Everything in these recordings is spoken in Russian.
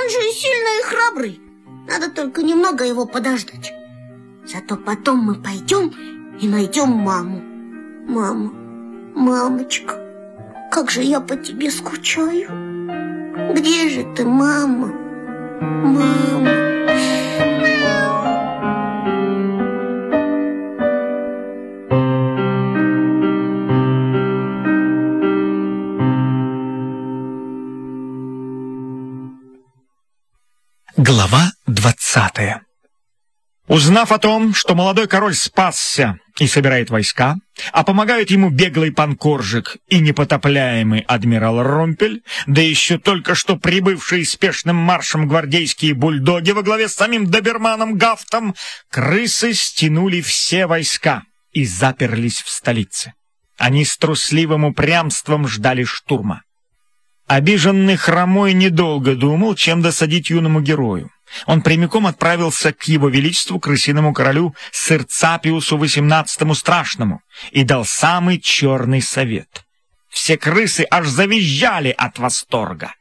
Он же сильный и храбрый. Надо только немного его подождать. Зато потом мы пойдем и найдем маму. Мама, мамочка, как же я по тебе скучаю. Где же ты, мама? Мама. Глава двадцатая Узнав о том, что молодой король спасся и собирает войска, а помогают ему беглый пан Коржик и непотопляемый адмирал Румпель, да еще только что прибывшие спешным маршем гвардейские бульдоги во главе с самим доберманом Гафтом, крысы стянули все войска и заперлись в столице. Они с трусливым упрямством ждали штурма. Обиженный хромой недолго думал, чем досадить юному герою. Он прямиком отправился к его величеству, крысиному королю Сырцапиусу XVIII Страшному, и дал самый черный совет. Все крысы аж завизжали от восторга.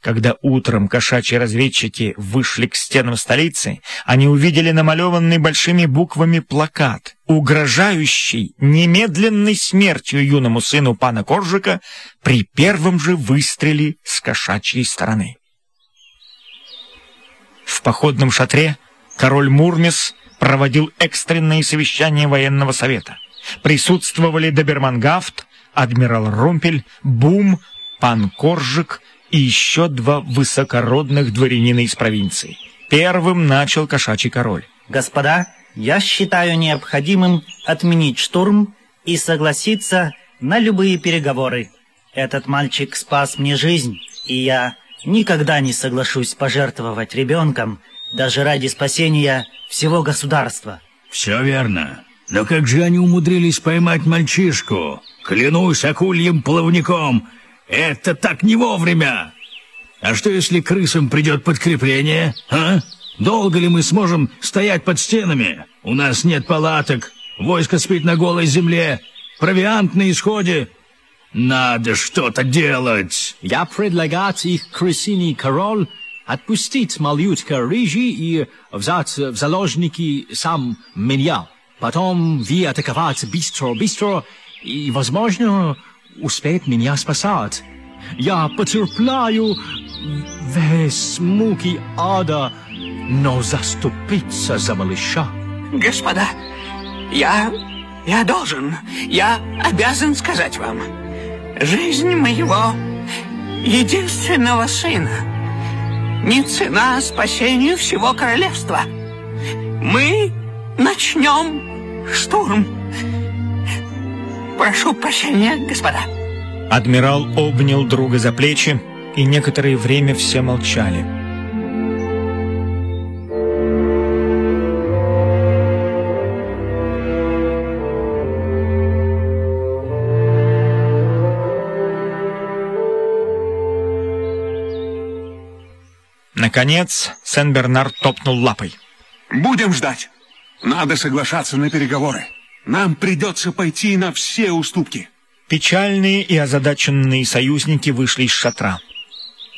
Когда утром кошачьи разведчики вышли к стенам столицы, они увидели намалеванный большими буквами плакат, угрожающий немедленной смертью юному сыну пана Коржика при первом же выстреле с кошачьей стороны. В походном шатре король Мурмес проводил экстренные совещания военного совета. Присутствовали Добермангафт, адмирал Румпель, Бум, пан Коржик и еще два высокородных дворянина из провинции. Первым начал кошачий король. Господа, я считаю необходимым отменить штурм и согласиться на любые переговоры. Этот мальчик спас мне жизнь, и я никогда не соглашусь пожертвовать ребенком даже ради спасения всего государства. Все верно. Но как же они умудрились поймать мальчишку? Клянусь акульем плавником, это так не вовремя! А что, если крысам придет подкрепление, а? Долго ли мы сможем стоять под стенами? У нас нет палаток, войско спит на голой земле, провиант на исходе. Надо что-то делать. Я предлагаю их крысиний король отпустить малютка рыжий и взять в заложники сам меня. Потом вы атаковать быстро-быстро и, возможно, успеет меня спасать. Я потерпляю весь муки ада, но заступиться за малыша. Господа, я... я должен, я обязан сказать вам. Жизнь моего единственного сына не цена спасению всего королевства. Мы начнем штурм. Прошу прощения, господа. Адмирал обнял друга за плечи, и некоторое время все молчали. Наконец, Сен-Бернард топнул лапой. «Будем ждать. Надо соглашаться на переговоры. Нам придется пойти на все уступки». Печальные и озадаченные союзники вышли из шатра.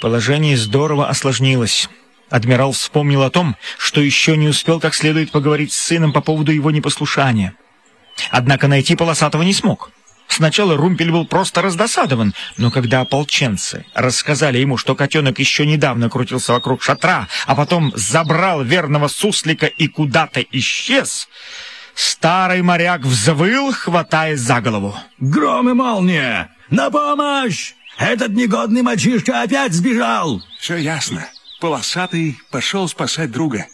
Положение здорово осложнилось. Адмирал вспомнил о том, что еще не успел как следует поговорить с сыном по поводу его непослушания. Однако найти Полосатого не смог. Сначала Румпель был просто раздосадован, но когда ополченцы рассказали ему, что котенок еще недавно крутился вокруг шатра, а потом забрал верного суслика и куда-то исчез, старый моряк взвыл, хватая за голову. «Гром и молния! На помощь! Этот негодный мальчишка опять сбежал!» «Все ясно. Полосатый пошел спасать друга».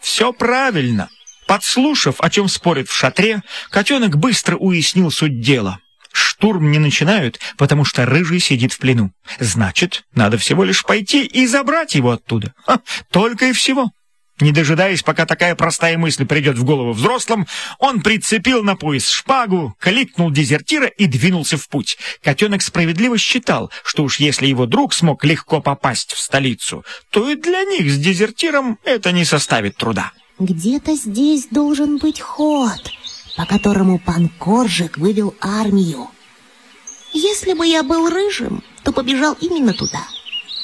«Все правильно». Подслушав, о чем спорят в шатре, котенок быстро уяснил суть дела — Штурм не начинают, потому что Рыжий сидит в плену. Значит, надо всего лишь пойти и забрать его оттуда. Ха, только и всего. Не дожидаясь, пока такая простая мысль придет в голову взрослым, он прицепил на пояс шпагу, кликнул дезертира и двинулся в путь. Котенок справедливо считал, что уж если его друг смог легко попасть в столицу, то и для них с дезертиром это не составит труда. Где-то здесь должен быть ход, по которому пан Коржик вывел армию. Если бы я был рыжим, то побежал именно туда.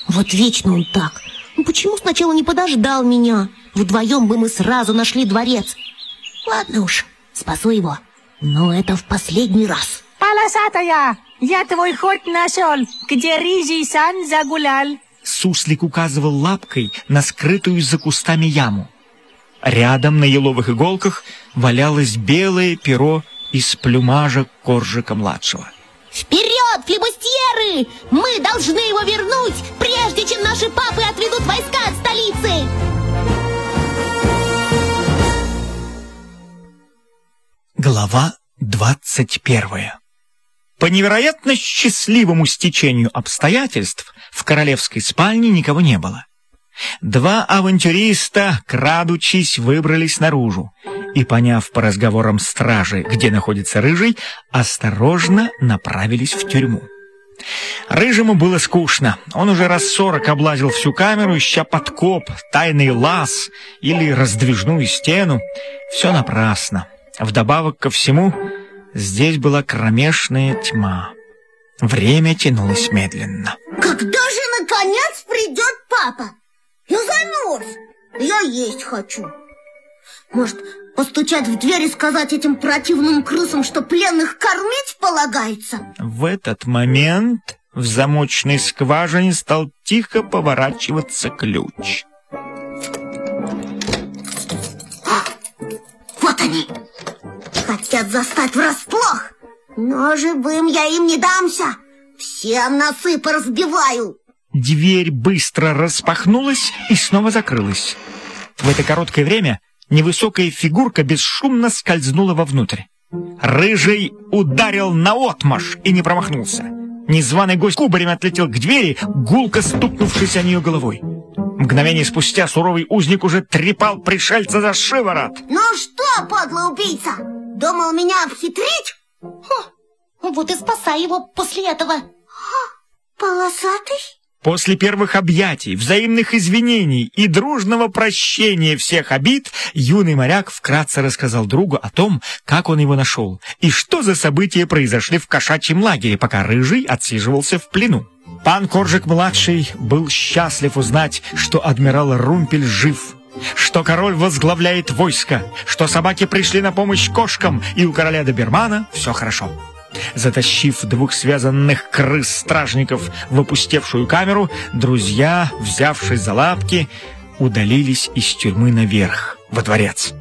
Вот вечно он так, Ну, Почему сначала не подождал меня? Вдвоем бы мы сразу нашли дворец. Ладно уж, спасу его. Но это в последний раз. Полосатая, я твой ход нашел, где рыжий сан загулял. Суслик указывал лапкой на скрытую за кустами яму. Рядом на еловых иголках валялось белое перо из плюмажа Коржика-младшего. Вперед, флебустьеры! Мы должны его вернуть, прежде чем наши папы отведут войска от столицы! Глава двадцать первая По невероятно счастливому стечению обстоятельств в королевской спальне никого не было. Два авантюриста, крадучись, выбрались наружу и, поняв по разговорам стражи, где находится Рыжий, осторожно направились в тюрьму. Рыжему было скучно. Он уже раз сорок облазил всю камеру, ища подкоп, тайный лаз или раздвижную стену. Все напрасно. Вдобавок ко всему, здесь была кромешная тьма. Время тянулось медленно. Когда же, наконец, придет папа? Я замерз. Я есть хочу. Может, постучать в дверь и сказать этим противным крысам, что пленных кормить полагается? В этот момент в замочной скважине стал тихо поворачиваться ключ. Вот они. Хотят застать врасплох. Но живым я им не дамся. Всем носы поразбиваю. Дверь быстро распахнулась и снова закрылась. В это короткое время невысокая фигурка бесшумно скользнула вовнутрь. Рыжий ударил наотмашь и не промахнулся. Незваный гость кубарем отлетел к двери, гулко стукнувшись о нее головой. Мгновение спустя суровый узник уже трепал пришельца за шиворот. Ну что, подлый убийца, думал меня обхитрить? вот и спасай его после этого. Полосатый? После первых объятий, взаимных извинений и дружного прощения всех обид, юный моряк вкратце рассказал другу о том, как он его нашел, и что за события произошли в кошачьем лагере, пока Рыжий отсиживался в плену. Пан Коржик-младший был счастлив узнать, что адмирал Румпель жив, что король возглавляет войско, что собаки пришли на помощь кошкам, и у короля Добермана все хорошо. Затащив двух связанных крыс-стражников в опустевшую камеру, друзья, взявшись за лапки, удалились из тюрьмы наверх, во дворец.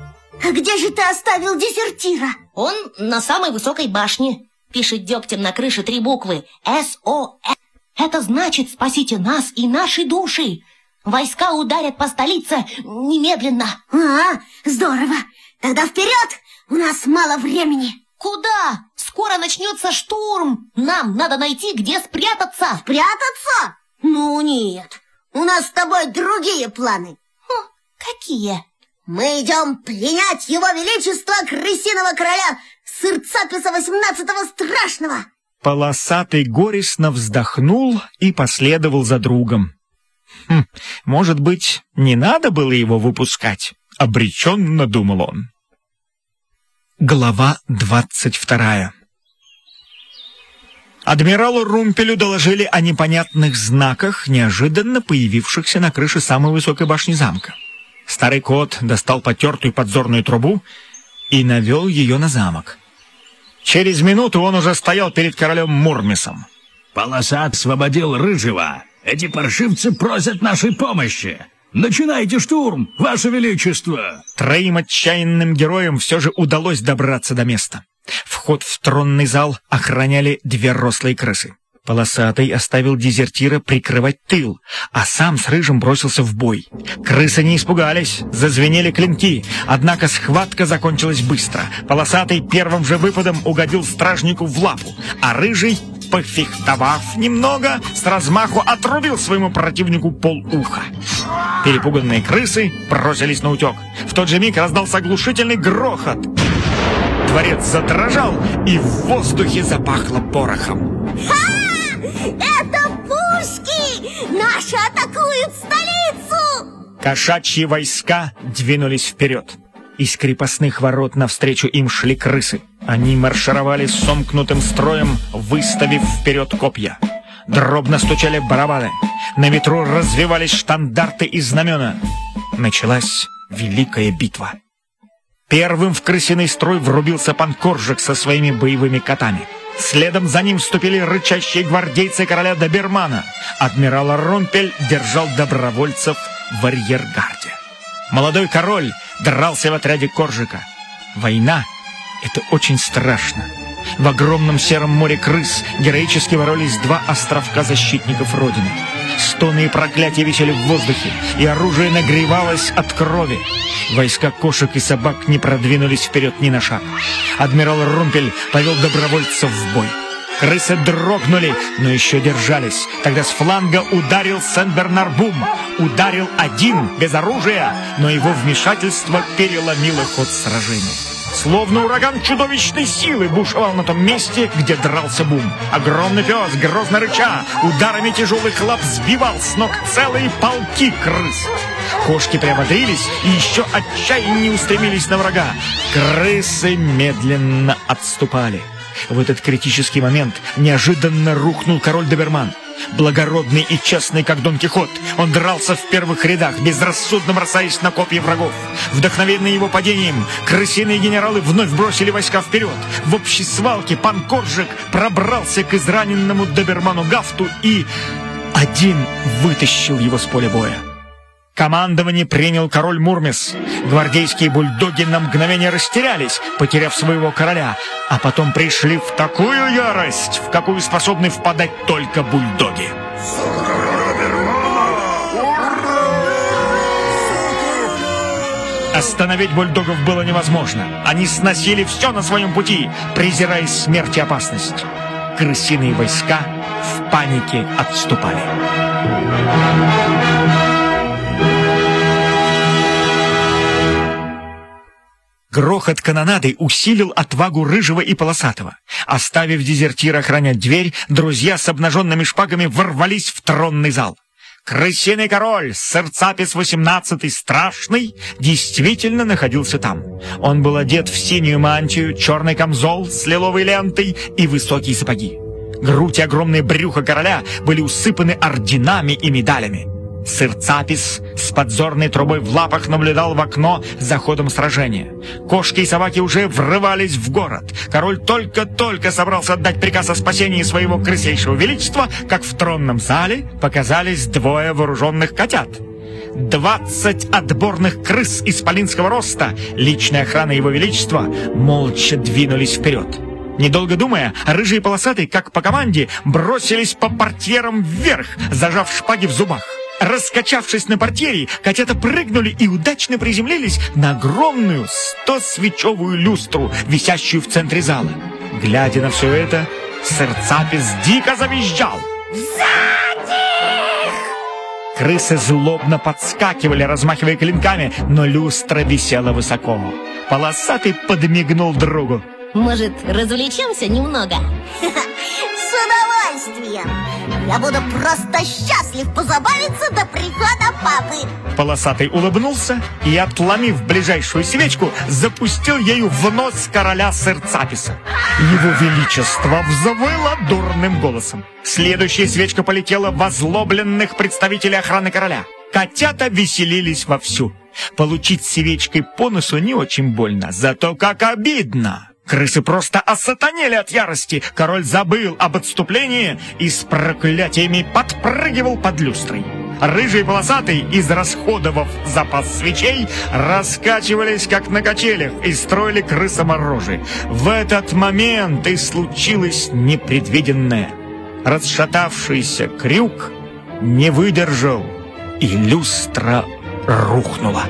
А где же ты оставил дезертира? Он на самой высокой башне. Пишет дегтем на крыше три буквы С-О-С. Это значит «спасите нас и наши души». Войска ударят по столице немедленно. А, здорово. Тогда вперед! У нас мало времени. Куда? Скоро начнется штурм. Нам надо найти, где спрятаться. Спрятаться? Ну нет. У нас с тобой другие планы. Хм, какие? Мы идем пленять его величество крысиного короля Сырцаписа 18-го Страшного. Полосатый горестно вздохнул и последовал за другом. Хм, может быть, не надо было его выпускать? Обреченно думал он. Глава двадцать вторая Адмиралу Румпелю доложили о непонятных знаках, неожиданно появившихся на крыше самой высокой башни замка. Старый кот достал потертую подзорную трубу и навел ее на замок. Через минуту он уже стоял перед королем Мурмисом. Полосат освободил Рыжего. Эти паршивцы просят нашей помощи. Начинайте штурм, Ваше Величество! Троим отчаянным героям все же удалось добраться до места. Вход в тронный зал охраняли две рослые крысы. Полосатый оставил дезертира прикрывать тыл, а сам с Рыжим бросился в бой. Крысы не испугались, зазвенели клинки, однако схватка закончилась быстро. Полосатый первым же выпадом угодил стражнику в лапу, а Рыжий, пофехтовав немного, с размаху отрубил своему противнику полуха. Перепуганные крысы бросились на утек. В тот же миг раздался оглушительный грохот. Дворец задрожал, и в воздухе запахло порохом. Это пушки! Наши атакуют столицу! Кошачьи войска двинулись вперед. Из крепостных ворот навстречу им шли крысы. Они маршировали сомкнутым строем, выставив вперед копья. Дробно стучали барабаны. На ветру развивались штандарты и знамена. Началась великая битва. Первым в крысиный строй врубился панкоржик со своими боевыми котами. Следом за ним вступили рычащие гвардейцы короля Добермана. Адмирал Румпель держал добровольцев в арьергарде. Молодой король дрался в отряде Коржика. Война — это очень страшно. В огромном сером море крыс героически боролись два островка защитников Родины. Стоны и проклятия висели в воздухе, и оружие нагревалось от крови. Войска кошек и собак не продвинулись вперед ни на шаг. Адмирал Румпель повел добровольцев в бой. Крысы дрогнули, но еще держались. Тогда с фланга ударил Сен-Бернар-Бум. Ударил один, без оружия, но его вмешательство переломило ход сражения. Словно ураган чудовищной силы бушевал на том месте, где дрался Бум. Огромный пес, грозно рыча, ударами тяжелых лап сбивал с ног целые полки крыс. Кошки приободрились и еще отчаяннее устремились на врага. Крысы медленно отступали. В этот критический момент неожиданно рухнул король Доберман. Благородный и честный, как Дон Кихот, он дрался в первых рядах, безрассудно бросаясь на копья врагов. Вдохновенный его падением, крысиные генералы вновь бросили войска вперед. В общей свалке пан Коржик пробрался к израненному доберману Гафту и один вытащил его с поля боя. Командование принял король Мурмис. Гвардейские бульдоги на мгновение растерялись, потеряв своего короля, а потом пришли в такую ярость, в какую способны впадать только бульдоги. Остановить бульдогов было невозможно. Они сносили все на своем пути, презирая смерть и опасность. Крысиные войска в панике отступали. Грохот канонады усилил отвагу Рыжего и Полосатого. Оставив дезертира охранять дверь, друзья с обнаженными шпагами ворвались в тронный зал. Крысиный король, Серцапис XVIII Страшный, действительно находился там. Он был одет в синюю мантию, черный камзол с лиловой лентой и высокие сапоги. Грудь и огромное брюхо короля были усыпаны орденами и медалями. Сыр Цапис с подзорной трубой в лапах наблюдал в окно за ходом сражения. Кошки и собаки уже врывались в город. Король только-только собрался отдать приказ о спасении своего крысейшего величества, как в тронном зале показались двое вооруженных котят. Двадцать отборных крыс исполинского роста, личная охрана его величества, молча двинулись вперед. Недолго думая, рыжий и полосатый, как по команде, бросились по портьерам вверх, зажав шпаги в зубах. Раскачавшись на портьере, котята прыгнули и удачно приземлились на огромную сто-свечевую люстру, висящую в центре зала. Глядя на все это, Серцапис дико завизжал. Крысы злобно подскакивали, размахивая клинками, но люстра висела высоко. Полосатый подмигнул другу. Может, развлечемся немного? С удовольствием! Я буду просто счастлив позабавиться до прихода папы. Полосатый улыбнулся и, отломив ближайшую свечку, запустил ею в нос короля Серцаписа. Его величество взвыло дурным голосом. Следующая свечка полетела в озлобленных представителей охраны короля. Котята веселились вовсю. Получить свечкой по носу не очень больно, зато как обидно. Крысы просто осатанели от ярости. Король забыл об отступлении и с проклятиями подпрыгивал под люстрой. Рыжий полосатый, израсходовав запас свечей, раскачивались, как на качелях, и строили крысоморожи. В этот момент и случилось непредвиденное. Расшатавшийся крюк не выдержал, и люстра рухнула.